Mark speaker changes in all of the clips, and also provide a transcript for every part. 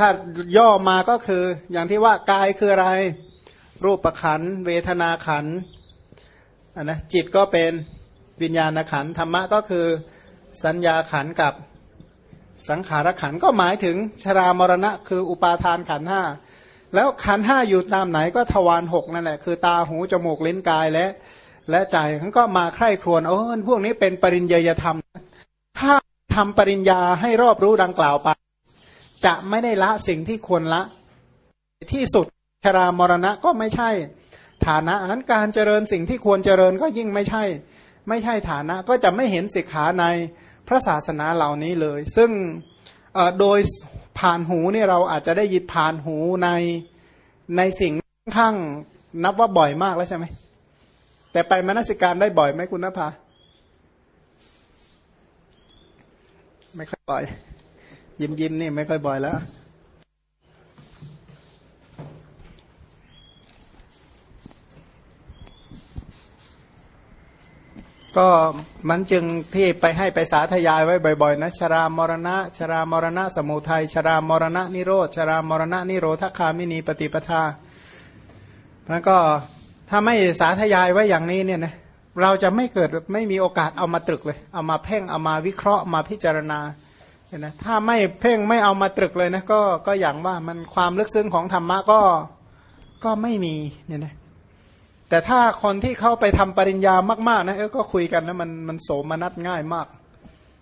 Speaker 1: ถ้าย่อมาก็คืออย่างที่ว่ากายคืออะไร รูปขันเวทนาขันนนะจิตก็เป็นวิญญาณขันธรรมะก็คือสัญญาขันกับสังขารขันก็หมายถึงชรามรณะ คืออุปาทานขันห้าแล้วขันห้าอยู่ตามไหนก็ทวารหกนั่นแหละคือตาหูจมูกลิ้นกายและ และใจเขาก็มาใคร่ครวญโอ้พวกนี้เป็นปริญญาธรรม ถ้าทำปริญญาให้รอบรู้ดังกล่าวไป จะไม่ได้ละสิ่งที่ควรละ ที่สุดชรามรณะก็ไม่ใช่ ฐานะนั้นการเจริญสิ่งที่ควรเจริญก็ยิ่งไม่ใช่ ไม่ใช่ฐานะก็จะไม่เห็นสิกขาในพระศาสนาเหล่านี้เลย ซึ่งโดยผ่านหูเนี่ยเราอาจจะได้ยินผ่านหูในในสิ่งข้างนับว่าบ่อยมากแล้วใช่ไหมแต่ไปมนสิการได้บ่อยไหมคุณนภาไม่ค่อยบ่อย ยิ้มยิ้มนี่ไม่ค่อยบ่อยแล้วก็มันจึงที่ไปให้ไปสาธยายไว้บ่อยๆนะชรามรณะ ชรามรณะ สมุทัยชรามรณะนิโรธชรามรณะนิโรธคามินีปฏิปทาแล้วก็ถ้าไม่สาธยายไว้อย่างนี้เนี่ยนะเราจะไม่เกิดไม่มีโอกาสเอามาตรึกเลย เอามาเพ่งเอามาวิเคราะห์มาพิจารณา นไหมถ้าไม่เพ่งไม่เอามาตรึกเลยนะก็ก็อย่างว่ามันความลึกซึ้งของธรรมะก็ก็ไม่มีเนี่ยนะแต่ถ้าคนที่เข้าไปทำปริญญามากๆนะเออก็คุยกันนะมันมันโสมนัดง่ายมาก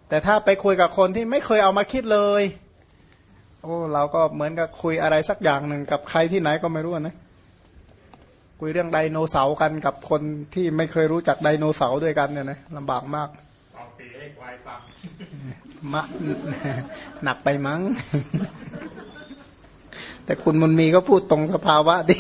Speaker 1: แต่ถ้าไปคุยกับคนที่ไม่เคยเอามาคิดเลย โอ้เราก็เหมือนกับคุยอะไรสักอย่างหนึ่งกับใครที่ไหนก็ไม่รู้นะคุยเรื่องไดโนเสาร์กันกับคนที่ไม่เคยรู้จักไดโนเสาร์ด้วยกันเนี่ยนะลำบากมากเอาปีให้ควายฟัง มะหนักไปมั้ง แต่คุณมันมีก็พูดตรงสภาวะดี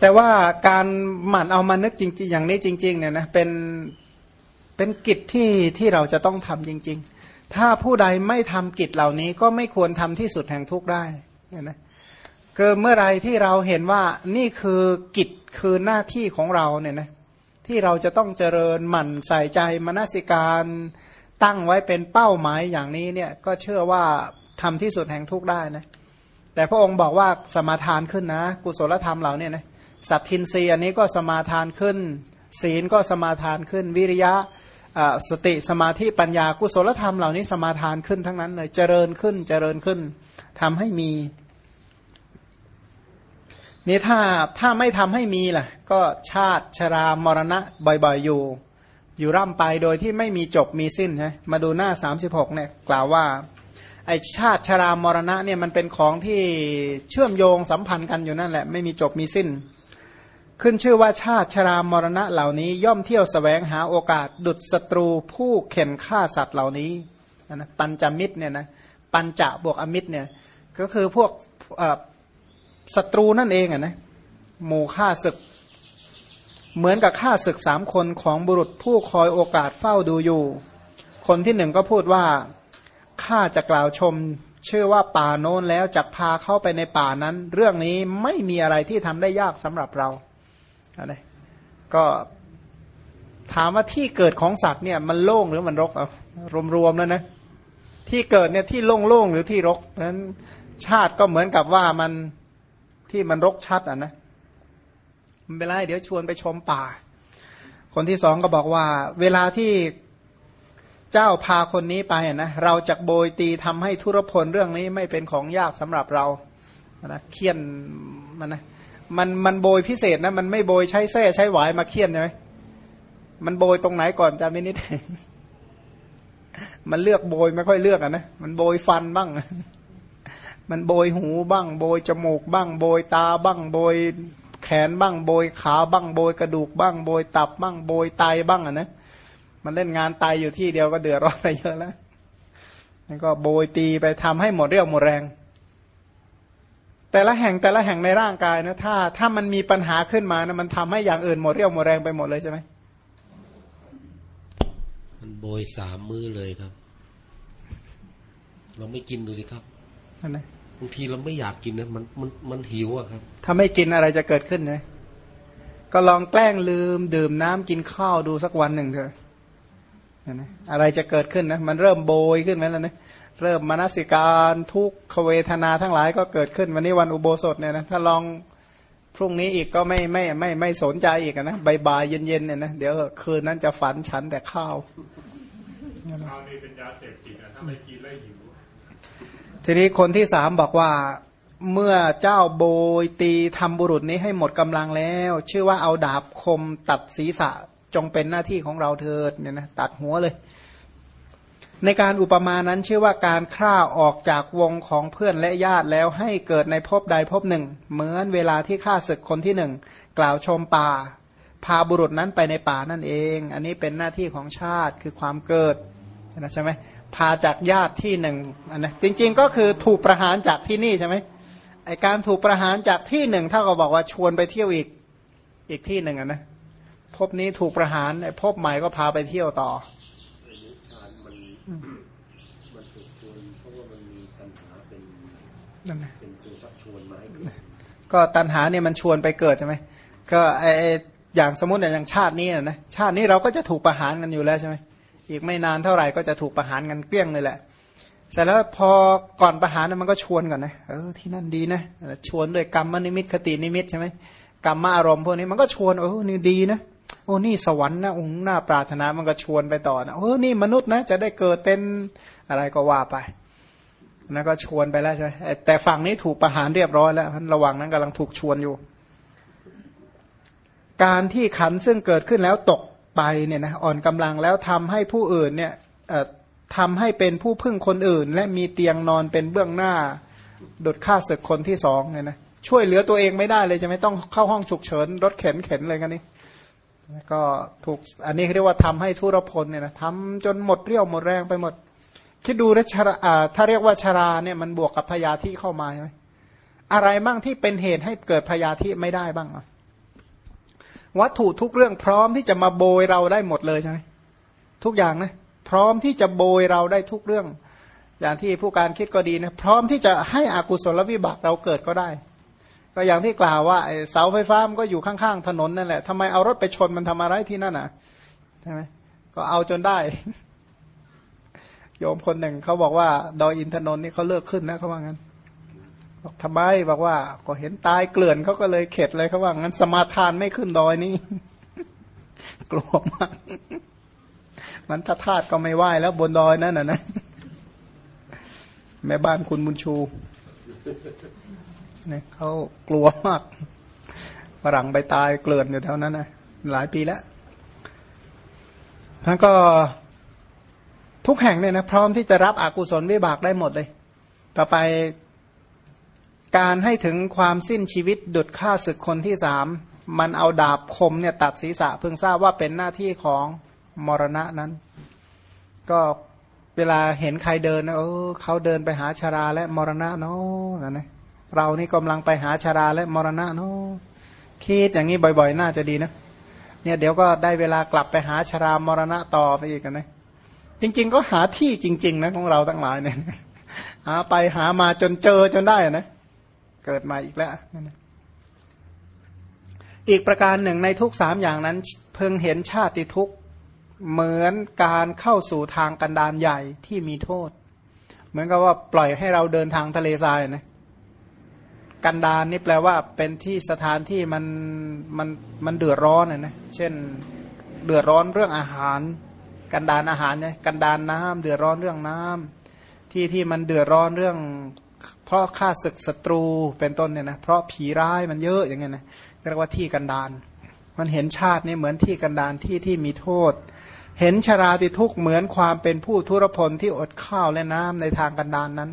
Speaker 1: แต่ว่าการหมั่นเอามานึกจริง ๆ อย่างนี้จริง ๆ เนี่ยนะเป็นเป็นกิจที่ที่เราจะต้องทำจริง ๆ ถ้าผู้ใดไม่ทำกิจเหล่านี้ก็ไม่ควรทำที่สุดแห่งทุกข์ได้เนี่ยนะ เกิดเมื่อไรที่เราเห็นว่านี่คือกิจคือหน้าที่ของเราเนี่ยนะที่เราจะต้องเจริญหมั่นใส่ใจมนสิการตั้งไว้เป็นเป้าหมายอย่างนี้เนี่ยก็เชื่อว่าทำที่สุดแห่งทุกได้นะแต่พระองค์บอกว่าสมาทานขึ้นนะ กุศลธรรมเหล่านี้นะสัตทินรีอันนี้ก็สมาทานขึ้น ศีลก็สมาทานขึ้น วิริยะสติสมาธิปัญญากุศลธรรมเหล่านี้สมาทานขึ้นทั้งนั้นเลยเจริญขึ้นเจริญขึ้นทำให้มี นี่ถ้าถ้าไม่ทำให้มีล่ะ ก็ชาติชรามรณะบ่อยๆอยู่ อยู่ร่ำไปโดยที่ไม่มีจบมีสิ้นใช่มาดูหน้า 36เนี่ยกล่าวว่าไอชาติชรามรณะเนี่ยมันเป็นของที่เชื่อมโยงสัมพันธ์กันอยู่นั่นแหละ ไม่มีจบมีสิ้น ขึ้นชื่อว่าชาติชรามรณะเหล่านี้ ย่อมเที่ยวสแสวงหาโอกาส ดุดศัตรูผู้เข็นฆ่าสัตว์เหล่านี้นะปัญจมิตรเนี่ยนะปัญจะบวกอมิตรเนี่ยก็คือพวก ศัตรูนั่นเองอะนะหมู่ฆ่าศึก เหมือนกับฆ่าศึกสามคนของบุรุษผู้คอยโอกาสเฝ้าดูอยู่ คนที่หนึ่งก็พูดว่าข้าจะกล่าวชม เชื่อว่าป่าโน้นแล้วจะพาเข้าไปในป่านั้น เรื่องนี้ไม่มีอะไรที่ทำได้ยากสำหรับเราอะไรก็ถามว่าที่เกิดของสัตว์เนี่ยมันโล่งหรือมันรกเอารวมๆแล้วนะที่เกิดเนี่ยที่โล่งๆหรือที่รกนั้นชาติก็เหมือนกับว่ามัน ที่มันรกชัดอะนะมันเป็นไรเดี๋ยวชวนไปชมป่า คนที่สองก็บอกว่า เวลาที่เจ้าพาคนนี้ไปนะเราจะโบยตีทำให้ธุรพลเรื่องนี้ไม่เป็นของยากสำหรับเรานะเคี่ยนมันนะมันมันโบยพิเศษนะมันไม่โบยใช้แส้ใช้หวายมาเคี่ยนใช่ไหมมันโบยตรงไหนก่อนจามินิดมันเลือกโบยไม่ค่อยเลือกอะนะมันโบยฟันบ้าง มันโบยหูบ้าง โบยจมูกบ้าง โบยตาบ้าง โบยแขนบ้าง โบยขาบ้าง โบยกระดูกบ้าง โบยตับบ้าง โบยไตบ้างอะนะ มันเล่นงานไตอยู่ที่เดียวก็เดือดร้อนไปเยอะแล้วนั่นก็โบยตีไปทำให้หมดเรี่ยวหมดแรง แต่ละแห่งแต่ละแห่งในร่างกายนะถ้า ถ้ามันมีปัญหาขึ้นมานะมันทำให้อย่างอื่นหมดเรี่ยวหมดแรงไปหมดเลยใช่ไหม
Speaker 2: มันโบยสามมือเลยครับ เราไม่กินดูสิครับนั่นนะ บางทีเราไม่อยากกินนะมันมันมันหิวอะครับ
Speaker 1: ถ้าไม่กินอะไรจะเกิดขึ้นไหมก็ลองแกล้งลืม ดื่มน้ำกินข้าวดูสักวันหนึ่งเถอะนะอะไรจะเกิดขึ้นนะมันเริ่มโบยขึ้นแล้วนะเริ่มมนสิการทุกขเวทนาทั้งหลายก็เกิดขึ้นวันนี้วันอุโบสถเนี่ยนะถ้าลองพรุ่งนี้อีกก็ไม่ไม่ไม่ไม่สนใจอีกนะบ่ายเย็นๆเนี่ยนะเดี๋ยวคืนนั้นจะฝันฉันแต่ข้าว
Speaker 3: ข้าวนี่เป็นยาเสพติดนะถ้าไม่กินแล้วหิว
Speaker 1: ทีนี้คนที่สามบอกว่าเมื่อเจ้าโบยตีทำบุรุษนี้ให้หมดกำลังแล้ว ชื่อว่าเอาดาบคมตัดศีรษะจงเป็นหน้าที่ของเราเถิดเนี่ยนะตัดหัวเลย ในการอุปมานั้นชื่อว่าการฆ่าออกจากวงของเพื่อนและญาติแล้วให้เกิดในภพใดภพหนึ่ง เหมือนเวลาที่ฆ่าศึกคนที่หนึ่ง กล่าวชมป่า พาบุรุษนั้นไปในป่านั่นเอง อันนี้เป็นหน้าที่ของชาติคือความเกิด นะใช่ไหมพาจากญาติที่หนึ่งอันนะจริง ๆ ก็คือถูกประหารจากที่นี่ใช่ไหมไอการถูกประหารจากที่หนึ่งเท่ากับบอกว่าชวนไปเที่ยวอีกอีกที่หนึ่งนะพบนี้ถูกประหารพบใหม่ก็พาไปเที่ยวต่อนั่นนะก็ตันหาเนี่ยมันชวนไปเกิดใช่ไหมก็ไออย่างสมมติอย่างชาตินี้นะชาตินี้เราก็จะถูกประหารกันอยู่แล้วใช่ไหม อีกไม่นานเท่าไหร่ก็จะถูกประหารกันเกลี้ยงเลยแหละเสร็จแล้วพอก่อนประหารมันก็ชวนก่อนนะเออที่นั่นดีนะชวนด้วยกรรมนิมิตคตินิมิตใช่ไหมกรรมอารมณ์พวกนี้มันก็ชวนเออนี่ดีนะโอ้นี่สวรรค์นะองค์หน้าปรารถนามันก็ชวนไปต่อนะเออนี่มนุษย์นะจะได้เกิดเป็นอะไรก็ว่าไปนั่นก็ชวนไปแล้วใช่ไหมแต่ฝั่งนี้ถูกประหารเรียบร้อยแล้วระหว่างนั้นกำลังถูกชวนอยู่ การที่ขันซึ่งเกิดขึ้นแล้วตก ไปเนี่ยนะอ่อนกำลังแล้วทำให้ผู้อื่นเนี่ยทำให้เป็นผู้พึ่งคนอื่น และมีเตียงนอนเป็นเบื้องหน้าดดฆ่าศึกคนที่สองเนี่ยนะช่วยเหลือตัวเองไม่ได้เลยจะไม่ต้องเข้าห้องฉุกเฉินรถเข็นเข็นเลยกันนี่ก็ถูกอันนี้เรียกว่าทำให้ทุรพลเนี่ยนะทำจนหมดเรี่ยวหมดแรงไปหมด คิดดูนะชราถ้าเรียกว่าชราเนี่ยมันบวกกับพยาธิเข้ามาใช่ไหมอะไรบ้างที่เป็นเหตุให้เกิดพยาธิไม่ได้บ้างอะ วัตถุทุกเรื่องพร้อมที่จะมาโบยเราได้หมดเลยใช่ไหมทุกอย่างนะพร้อมที่จะโบยเราได้ทุกเรื่อง อย่างที่ผู้การคิดก็ดีนะพร้อมที่จะให้อากุศลวิบากเราเกิดก็ได้ ก็อย่างที่กล่าวว่าเสาไฟฟ้ามันก็อยู่ข้างๆถนนนั่นแหละทำไมเอารถไปชนมันทำอะไรที่นั่นอะใช่ไหมก็เอาจนได้ โยมคนหนึ่งเขาบอกว่าดอยอินทนนท์นี่เขาเลิกขึ้นนะเขาว่างั้น บอกทำไมบอกว่า ก็เห็นตายเกลื่อนเขาก็เลยเข็ดเลยเขาว่างั้นสมาทานไม่ขึ้นดอยนี่กลัวมากมันพระธาตุก็ไม่ไหวแล้วบนดอยนั่นน่ะนะแม่บ้านคุณบุญชูเนี่ยเขากลัวมากฝรั่งไปตายเกลื่อนอยู่แถวนั้นนะหลายปีแล้วท่านก็ทุกแห่งเนี่ยนะพร้อมที่จะรับอกุศลวิบากได้หมดเลย ต่อไป การให้ถึงความสิ้นชีวิตดุดฆ่าศึกคนที่สามมันเอาดาบคมเนี่ยตัดศีรษะเพิ่งทราบว่าเป็นหน้าที่ของมรณะนั้น ก็เวลาเห็นใครเดินนะเออเขาเดินไปหาชาราและมรณะเนาะนะเรานี่กำลังไปหาชาราและมรณะเนาะคิดอย่างนี้บ่อย ๆ น่าจะดีนะเนี่ยเดี๋ยวก็ได้เวลากลับไปหาชารามรณะต่อไปอีกนะจริง ๆ ก็หาที่จริง ๆ นะของเราทั้งหลายเนี่ยหาไปหามาจนเจอจนได้นะ เกิดมาอีกแล้วอีกประการหนึ่งในทุกสามอย่างนั้น เพิ่งเห็นชาติทุกเหมือนการเข้าสู่ทางกันดานใหญ่ที่มีโทษ เหมือนกับว่าปล่อยให้เราเดินทางทะเลทรายนะกันดานนี่แปลว่าเป็นที่สถานที่มันมันมันเดือดร้อนนะนะเช่นเดือดร้อนเรื่องอาหาร กันดานอาหารเนี่ยกันดานน้ำเดือดร้อนเรื่องน้ำที่ที่มันเดือดร้อนเรื่อง เพราะฆ่าศึกศัตรูเป็นต้นเนี่ยนะเพราะผีร้ายมันเยอะอย่างเงี้ยนะเรียกว่าที่กันดานมันเห็นชาตินี่เหมือนที่กันดานที่ที่มีโทษ เห็นชราติทุกเหมือนความเป็นผู้ทุรพลที่อดข้าวและน้ำในทางกันดานนั้น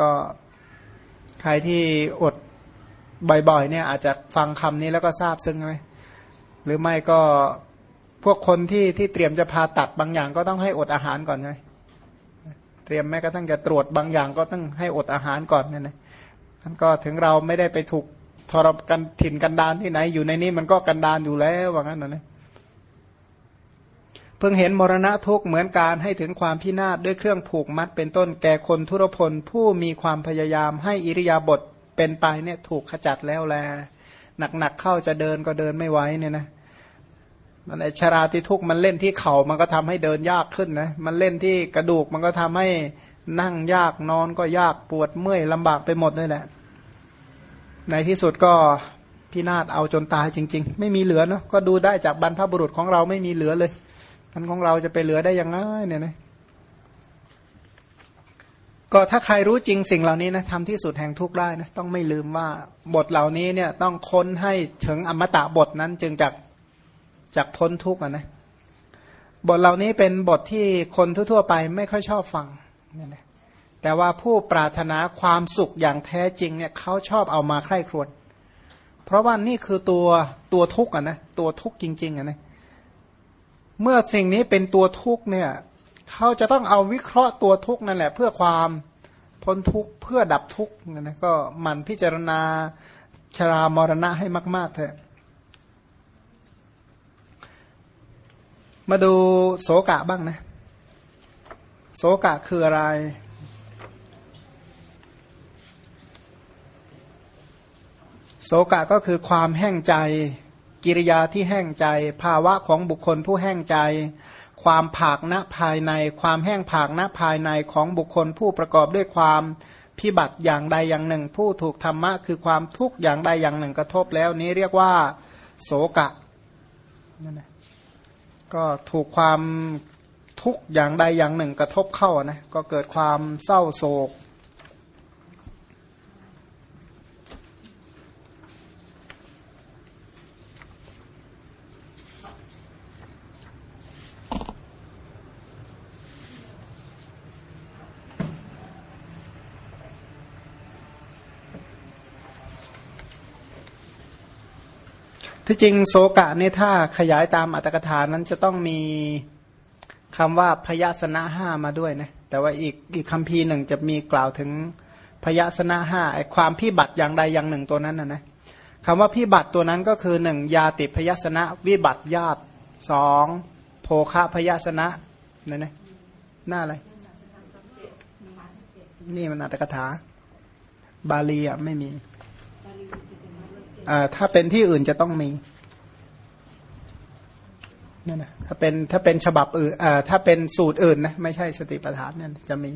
Speaker 1: ก็ใครที่อดบ่อยๆเนี่ยอาจจะฟังคำนี้แล้วก็ทราบซึ้งไหมหรือไม่ก็พวกคนที่ที่เตรียมจะพาตัดบางอย่างก็ต้องให้อดอาหารก่อนไง เตรียมแม้กระทั่งจะตรวจบางอย่างก็ต้องให้อดอาหารก่อนเนี่ยนะท่นก็ถึงเราไม่ได้ไปถูกทรกันถิ่นกันดานที่ไหน อยู่ในนี้มันก็กันดานอยู่แล้วว่างั้นนะเพิ่งเห็นมรณะทุกเหมือนการให้ถึงความพินาศด้วยเครื่องผูกมัดเป็นต้นแก่คนทุรพลผู้มีความพยายามให้อิริยาบถเป็นไปเนี่ยถูกขจัดแล้วแลหนักๆเข้าจะเดินก็เดินไม่ไหวเนี่ยนะ มันไอชาราติทุกข์มันเล่นที่เข่ามันก็ทำให้เดินยากขึ้นนะ มันเล่นที่กระดูกมันก็ทำให้นั่งยากนอนก็ยากปวดเมื่อยลำบากไปหมดเลยแหละ ในที่สุดก็พินาศเอาจนตายจริง ๆ ไม่มีเหลือเนาะก็ดูได้จากบรรพบุรุษของเราไม่มีเหลือเลยมันของเราจะไปเหลือได้ยังไงเนี่ยนะก็ถ้าใครรู้จริงสิ่งเหล่านี้นะทำที่สุดแห่งทุกข์ได้นะต้องไม่ลืมว่าบทเหล่านี้เนี่ยต้องค้นให้ถึงอมตะบทนั้นจึงจาก จากพ้นทุกข์นะบทเหล่านี้เป็นบทที่คนทั่ว ๆ ไปไม่ค่อยชอบฟังเนี่ยนะแต่ว่าผู้ปรารถนาความสุขอย่างแท้จริงเนี่ยเขาชอบเอามาใคร่ครวญเพราะว่านี่คือตัวตัวทุกข์อะนะตัวทุกข์จริงๆอะนะเมื่อสิ่งนี้เป็นตัวทุกข์เนี่ยเขาจะต้องเอาวิเคราะห์ตัวทุกข์นั่นแหละ เพื่อความพ้นทุกข์เพื่อดับทุกข์นะก็หมั่นพิจารณาชรามรณะให้มาก ๆเถอะ มาดูโสกะบ้างนะ โสกะคืออะไร โสกะก็คือความแห้งใจ กิริยาที่แห้งใจ ภาวะของบุคคลผู้แห้งใจ ความผากณภายใน ความแห้งผากณภายในของบุคคลผู้ประกอบด้วยความพิบัติอย่างใดอย่างหนึ่ง ผู้ถูกธรรมะคือความทุกข์อย่างใดอย่างหนึ่งกระทบแล้วนี้เรียกว่า โสกะนั่นแหละ ก็ถูกความทุกข์อย่างใดอย่างหนึ่งกระทบเข้านะก็เกิดความเศร้าโศก ที่จริงโสกะเนี่ยถ้าขยายตามอัตถกถานั้นจะต้องมีคำว่าพยาสนะห้ามาด้วยนะแต่ว่าอีกอีกคำพีหนึ่งจะมีกล่าวถึงพยาสนะห้าไอความพิบัติอย่างใดอย่างหนึ่งตัวนั้นนะนะคำว่าพิบัติตัวนั้นก็คือหนึ่งยาติพยาสนะวิบัติญาติสองโภคะพยาสนะนั่นนะหน้าอะไร นี่มันอัตถกถา บาลีอะไม่มี ถ้าเป็นที่อื่นจะต้องมีนั่นนะถ้าเป็นถ้าเป็นฉบับอื่นถ้าเป็นสูตรอื่นนะไม่ใช่สติปัฏฐานเนี่ยจะมี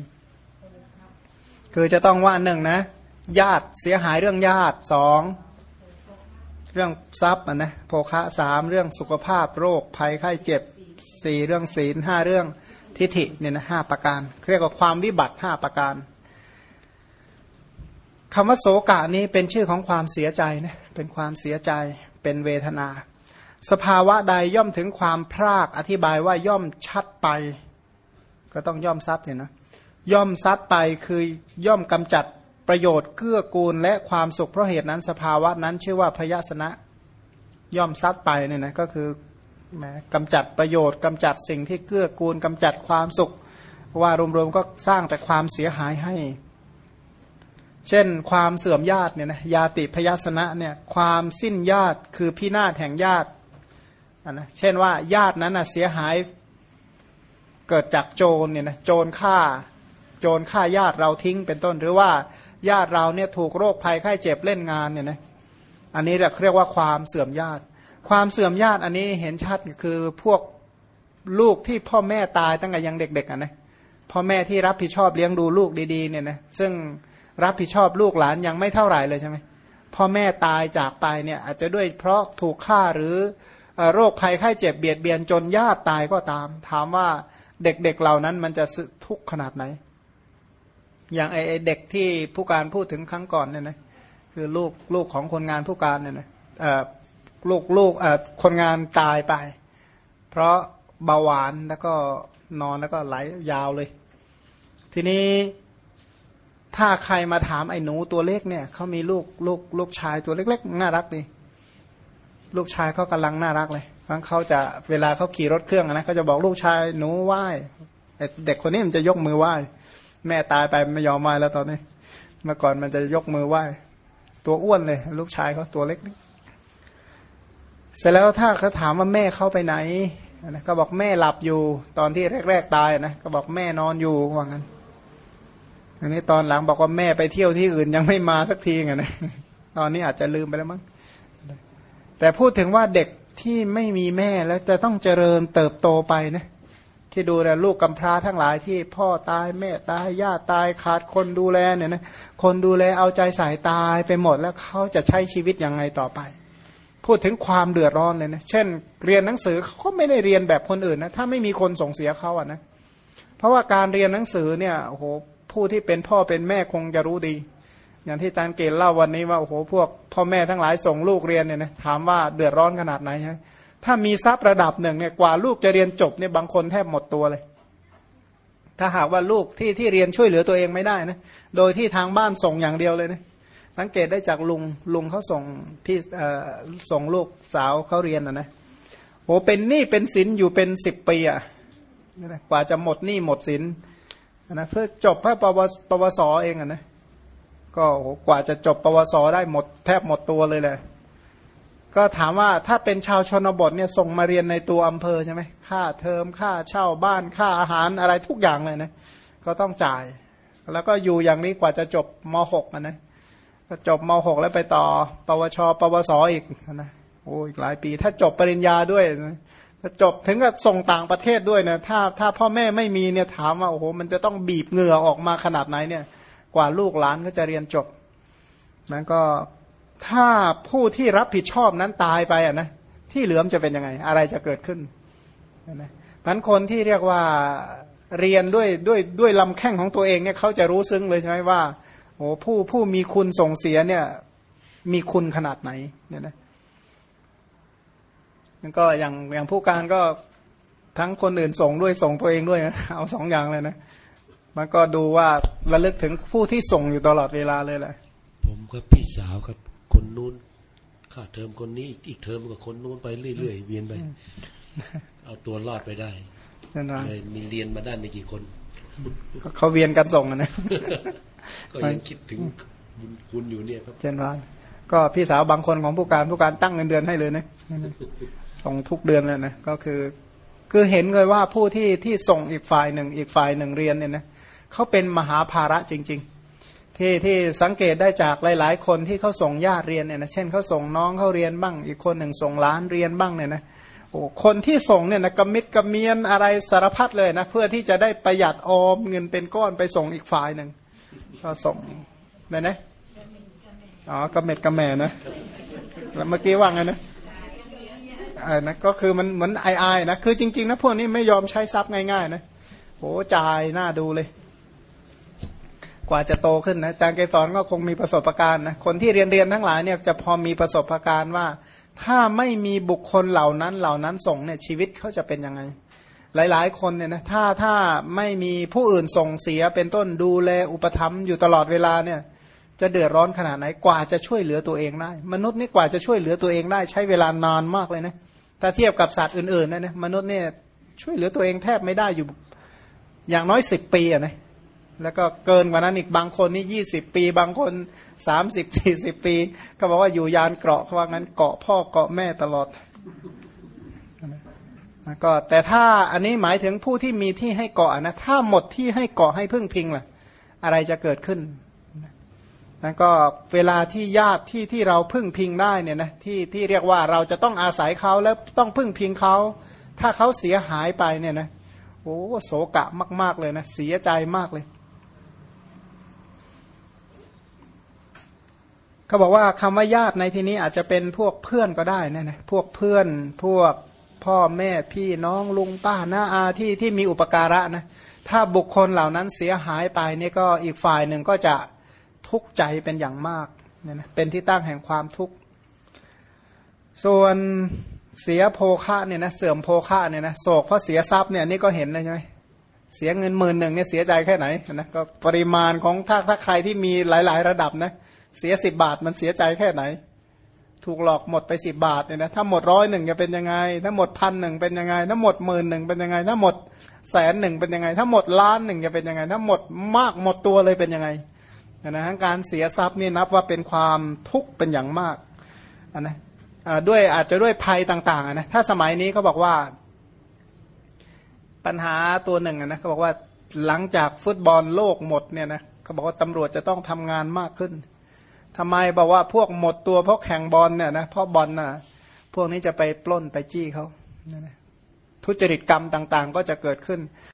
Speaker 1: คือจะต้องว่าหนึ่งนะ ญาติเสียหายเรื่องญาติสองเรื่องทรัพย์นะโภคะสามเรื่องสุขภาพโรคภัยไข้เจ็บสี่เรื่องศีลห้าเรื่องทิฏฐิเนี่ยนะห้าประการเรียกว่าความวิบัติห้าประการคำว่าโศกะนี้เป็นชื่อของความเสียใจนะ เป็นความเสียใจเป็นเวทนา สภาวะใดย่อมถึงความพรากอธิบายว่าย่อมชัดไป ก็ต้องย่อมซัดเนี่ยนะย่อมซัดไปคือย่อมกำจัดประโยชน์เกื้อกูลและความสุขเพราะเหตุนั้นสภาวะนั้นชื่อว่าพยาสนะย่อมซัดไปเนี่ยนะก็คือแหมกำจัดประโยชน์กำจัดสิ่งที่เกื้อกูลกำจัดความสุข ว่ารวมๆก็สร้างแต่ความเสียหายให้ เช่นความเสื่อมญาติเนี่ยนะยาติพยาสนะเนี่ยความสิ้นญาติคือพินาศแห่งญาตินะเช่นว่าญาตินั้นนะเสียหายเกิดจากโจรเนี่ยนะโจรฆ่า โจรฆ่าญาติเราทิ้งเป็นต้น หรือว่าญาติเราเนี่ยถูกโรคภัยไข้เจ็บเล่นงานเนี่ยนะอันนี้เรียกว่าความเสื่อมญาติ ความเสื่อมญาติอันนี้เห็นชัดคือพวกลูกที่พ่อแม่ตายตั้งแต่ยังเด็กๆอะนะพ่อแม่ที่รับผิดชอบเลี้ยงดูลูกดีๆเนี่ยนะซึ่ง รับผิดชอบลูกหลานยังไม่เท่าไหร่เลยใช่ไหมพ่อแม่ตายจากไปเนี่ยอาจจะด้วยเพราะถูกฆ่าหรือโรคภัยไข้เจ็บเบียดเบียนจนญาติตายก็ตาม ถามว่าเด็กๆเเหล่านั้นมันจะทุกข์ขนาดไหน อย่างไอเด็กที่ผู้การพูดถึงครั้งก่อนเนี่ยนะคือลูกลูกของคนงานผู้การเนี่ยนะลูกลูกคนงานตายไป เพราะเบาหวานแล้วก็นอนแล้วก็ไหลยาวเลย ทีนี้ ถ้าใครมาถามไอ้หนูตัวเล็กเนี่ยเขามีลูกลูกลูกชายตัวเล็ก ๆ น่ารักดี ลูกชายเขากำลังน่ารักเลยเพราะเขาจะเวลาเขาขี่รถเครื่องนะเขาจะบอกลูกชายหนูไหว้เด็กคนนี้มันจะยกมือไหว้แม่ตายไปไม่ยอมไหว้แล้วตอนนี้ เมื่อก่อนมันจะยกมือไหว้ตัวอ้วนเลย ลูกชายเขาตัวเล็ก เสร็จแล้วถ้าเขาถามว่าแม่เข้าไปไหนนะก็บอกแม่หลับอยู่ตอนที่แรก ๆ ตายนะก็บอกแม่นอนอยู่ว่างั้น อันนี้ตอนหลังบอกว่าแม่ไปเที่ยวที่อื่นยังไม่มาสักทีไงนะตอนนี้อาจจะลืมไปแล้วมั้งแต่พูดถึงว่าเด็กที่ไม่มีแม่แล้วจะต้องเจริญเติบโตไปนะที่ดูแลลูกกำพร้าทั้งหลายที่พ่อตายแม่ตายญาติตายขาดคนดูแลเนี่ยนะคนดูแลเอาใจใส่ตายไปหมดแล้วเขาจะใช้ชีวิตยังไงต่อไป พูดถึงความเดือดร้อนเลยนะเช่น เรียนหนังสือเขาก็ไม่ได้เรียนแบบคนอื่นนะถ้าไม่มีคนส่งเสียเขาอะนะเพราะว่าการเรียนหนังสือเนี่ยโอ้โห ผู้ที่เป็นพ่อเป็นแม่คงจะรู้ดี อย่างที่อาจารย์เกณฑ์เล่าวันนี้ว่าโอ้โหพวกพ่อแม่ทั้งหลายส่งลูกเรียนเนี่ยนะถามว่าเดือดร้อนขนาดไหนใช่ไหมถ้ามีทรัพย์ระดับหนึ่งเนี่ยกว่าลูกจะเรียนจบเนี่ยบางคนแทบหมดตัวเลย ถ้าหากว่าลูกที่ที่เรียนช่วยเหลือตัวเองไม่ได้นะโดยที่ทางบ้านส่งอย่างเดียวเลยนะสังเกตได้จากลุงลุงเขาส่งพี่ส่งลูกสาวเขาเรียนนะนะโอ้เป็นหนี้เป็นสินอยู่เป็นสิบปีอะกว่าจะหมดหนี้หมดสิน นะเพื่อจบเพื่อปวปวสเองอะนะก็กว่าจะจบปวสได้หมดแทบหมดตัวเลยแหละก็ถามว่าถ้าเป็นชาวชนบทเนี่ยส่งมาเรียนในตัวอำเภอใช่ไหมค่าเทอมค่าเช่าบ้านค่าอาหารอะไรทุกอย่างเลยนะก็ต้องจ่าย แล้วก็อยู่อย่างนี้กว่าจะจบม .6 นะจบม .6 แล้วไปต่อ ปวช ปวสอีกนะโอ้อีกหลายปี ถ้าจบปริญญาด้วยนะ จบถึงกับส่งต่างประเทศด้วยนะถ้าถ้าพ่อแม่ไม่มีเนี่ยถามว่าโอ้โหมันจะต้องบีบเหงื่อออกมาขนาดไหนเนี่ย กว่าลูกหลานก็จะเรียนจบนั้นก็ถ้าผู้ที่รับผิดชอบนั้นตายไปอะนะที่เหลือมจะเป็นยังไง อะไรจะเกิดขึ้นนะนั้นคนที่เรียกว่าเรียนด้วยด้วยด้วยลำแข้งของตัวเองเนี่ยเขาจะรู้ซึ้งเลยใช่ไหมว่าโอ้ผู้ผู้มีคุณส่งเสียเนี่ยมีคุณขนาดไหนเนี่ยนะ นั่นก็อย่างอย่างผู้การก็ทั้งคนอื่นส่งด้วยส่งตัวเองด้วยเอาสองอย่างเลยนะมันก็ดูว่าระลึกถึงผู้ที่ส่งอยู่ตลอดเวลาเลยแหละ
Speaker 2: ผมกับพี่สาวครับคนนู้นค่าเทอมคนนี้อีกเทอมกับคนนู้นไปเรื่อยๆเวียนไปเอาตัวรอดไปได้เลยมีเรียนมาได้ไม่กี่คน
Speaker 1: เขาเวียนกันส่งนะ
Speaker 2: ก็ยังคิดถึงบุญคุณอยู่เนี่ยครับ
Speaker 1: เจนวานก็พี่สาวบางคนของผู้การผู้การตั้งเงินเดือนให้เลยนะ ส่งทุกเดือนเลยนะก็คือ คือเห็นเลยว่าผู้ที่ที่ส่งอีกฝ่ายหนึ่งอีกฝ่ายหนึ่งเรียนเนี่ยนะเขาเป็นมหาภาระจริง ๆ ที่ที่สังเกตได้จากหลาย ๆ คนที่เขาส่งญาติเรียนเนี่ยนะเช่นเขาส่งน้องเขาเรียนบ้าง อีกคนหนึ่งส่งล้านเรียนบ้างเนี่ยนะโอ้คนที่ส่งเนี่ยนะกระมิดกระเมียนอะไรสารพัดเลยนะเพื่อที่จะได้ประหยัดออมเงินเป็นก้อนไปส่งอีกฝ่ายหนึ่งก็ส่งเนี่ยนะอ๋อกระเม็ดกระแม่นะแล้วเมื่อกี้ว่าไงนะ อะไรนะก็คือมันเหมือนไอไอนะคือจริงๆนะพวกนี้ไม่ยอมใช้ทรัพย์ง่ายๆนะโอ้จ่ายน้าดูเลย กว่าจะโตขึ้นนะอาจารย์เกสรก็คงมีประสบการณ์นะคนที่เรียนเรียนทั้งหลายเนี่ยจะพอมีประสบการณ์ว่า ถ้าไม่มีบุคคลเหล่านั้นเหล่านั้นส่งเนี่ยชีวิตเขาจะเป็นยังไง หลายๆ คนเนี่ยนะถ้าถ้าไม่มีผู้อื่นส่งเสียเป็นต้นดูแลอุปถัมภ์อยู่ตลอดเวลาเนี่ยจะเดือดร้อนขนาดไหนกว่าจะช่วยเหลือตัวเองได้ มนุษย์นี่กว่าจะช่วยเหลือตัวเองได้ ใช้เวลานานมากเลยนะ ถ้าเทียบกับสัตว์อื่นๆนะนะมนุษย์เนี่ยช่วยเหลือตัวเองแทบไม่ได้อยู่อย่างน้อยสิบปีอะนะแล้วก็เกินกว่านั้นอีกบางคนนี่ยี่สิบปี บางคนสามสิบสี่สิบปี ก็บอกว่าอยู่ยานเกราะเขาว่างั้นเกาะพ่อเกาะแม่ตลอดก็แต่ถ้าอันนี้หมายถึงผู้ที่มีที่ให้เกาะนะถ้าหมดที่ให้เกาะให้พึ่งพิงล่ะ อะไรจะเกิดขึ้น นั่นก็เวลาที่ญาติที่ที่เราพึ่งพิงได้เนี่ยนะที่ที่เรียกว่าเราจะต้องอาศัยเขาแล้วต้องพึ่งพิงเขา ถ้าเขาเสียหายไปเนี่ยนะโอ้โศกะมาก ๆเลยนะเสียใจมากเลยเขาบอกว่าคำว่าญาติในที่นี้อาจจะเป็นพวกเพื่อนก็ได้นะนะพวกเพื่อนพวกพ่อแม่พี่น้องลุงป้าน้าอาที่ที่มีอุปการะนะถ้าบุคคลเหล่านั้นเสียหายไปนี่ก็อีกฝ่ายหนึ่งก็จะ ทุกข์ใจเป็นอย่างมากเนี่ยนะเป็นที่ตั้งแห่งความทุกข์ ส่วนเสียโภคะเนี่ยนะเสื่อมโภคะเนี่ยนะโศกเพราะเสียทรัพย์เนี่ยนี่ก็เห็นเลยใช่ไหมเสียเงินหมื่นหนึ่งเนี่ยเสียใจแค่ไหนนะก็ปริมาณของถ้าถ้าใครที่มีหลาย ๆ ระดับนะเสียสิบบาทมันเสียใจแค่ไหน ถูกหลอกหมดไปสิบบาทเนี่ยนะถ้าหมดร้อยหนึ่งจะเป็นยังไง ถ้าหมดพันหนึ่งเป็นยังไง ถ้าหมดหมื่นหนึ่งเป็นยังไง ถ้าหมดแสนหนึ่งเป็นยังไง ถ้าหมดล้านหนึ่งจะเป็นยังไง ถ้าหมดมากหมดตัวเลยเป็นยังไง นะฮะการเสียทรัพย์นี่นับว่าเป็นความทุกข์เป็นอย่างมากนะด้วยอาจจะด้วยภัยต่างๆนะถ้าสมัยนี้เขาบอกว่า ปัญหาตัวหนึ่งนะเขาบอกว่าหลังจากฟุตบอลโลกหมดเนี่ยนะเขาบอกว่าตำรวจจะต้องทำงานมากขึ้นทำไมบอกว่าพวกหมดตัวเพราะแข่งบอลเนี่ยนะเพราะบอลน่ะพวกนี้จะไปปล้นไปจี้เขาทุจริตกรรมต่างๆ ก็จะเกิดขึ้น